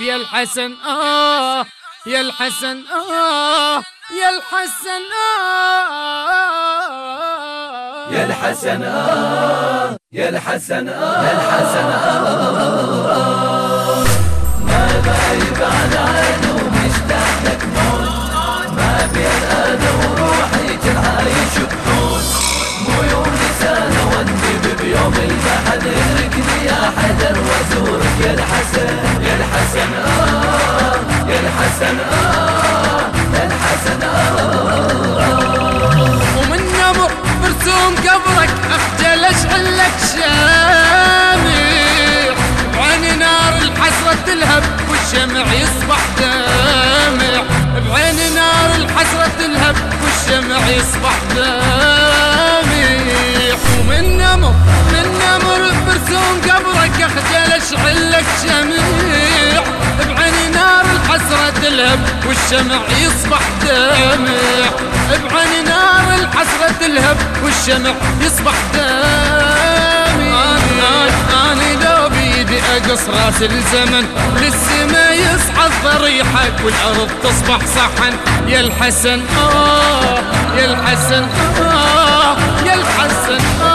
يا الحسن آه يا الحسن آه يا الحسن آه يا الحسن آه يا الحسن آه يا الحسن آه ما غايب عن عينه ومشتاق لك يصبح دامع ومن نمر من نمر برسوم قبرك أخجل أشعل لك شميع. بعين نار الحسرة تلهب والشمع يصبح دامع بعين نار الحسرة تلهب والشمع يصبح دامع أنا لو بيدي أقص راس الزمن للسما يصعد ضريحك والأرض تصبح صحن. يا الحسن آه. يا الحسن آه يا الحسن آه.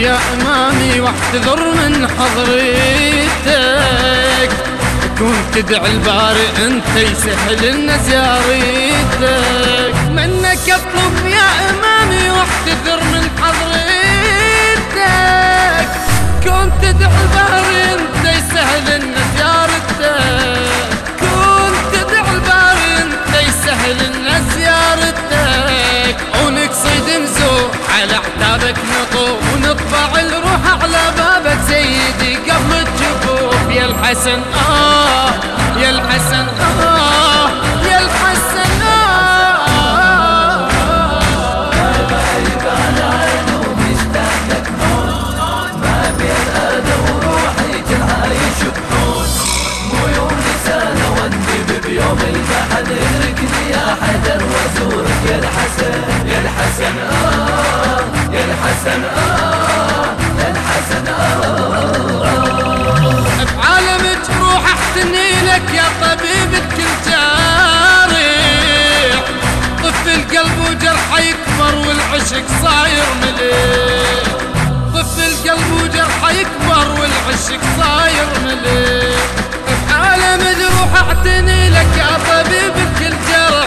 يا إمامي واحتذر من حضرتك. كون تدعي الباري أنت يسهل لنا زيارتك منك أطلب يا إمامي واحتذر الحسن آه يا الحسن آه يا الحسن آه. غايب عن عينه ومشتاق لك موت ما بين أنا وروحي عايش بحوت مو يوم لسانه واندب بيوم البحر اتركني يا حدر وازورك يا الحسن يا الحسن آه يا الحسن آه لك يا طبيب الكل جرح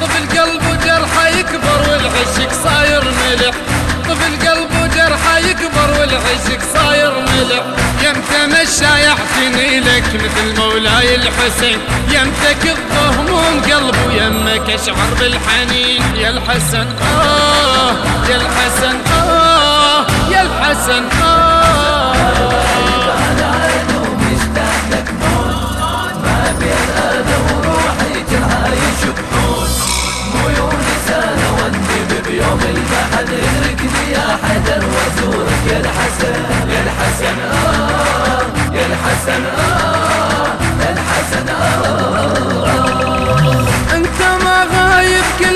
طف القلب وجرحه يكبر والعشق صاير ملح. طف القلب وجرحه يكبر والعشق صاير ملح. يمتى مشى يعتني لك مثل مولاي الحسين. يمتك الضهموم قلب ويمك أشعر بالحنين. يا الحسن آه يا الحسن آه يا الحسن آه.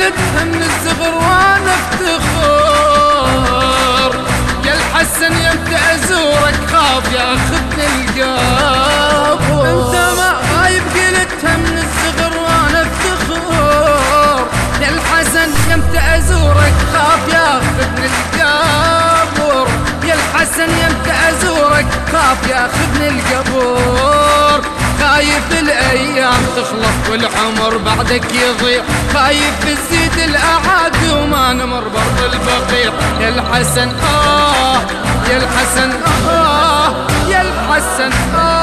قلتها من الزغر وأنا افتخر. يا الحسن يمتى أزورك خاف ياخذني القبر والعمر بعدك يضيع. خايف تزيد الاعادي وما نمر برض البقيع. يا الحسن آه يا الحسن آه يا الحسن آه.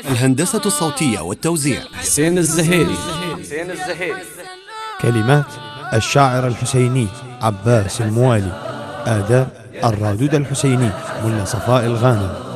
الهندسة الصوتية والتوزيع. حسين الزهيري. كلمات الشاعر الحسيني عباس الموالي. آداء الرادود الحسيني ملا صفاء الغانم.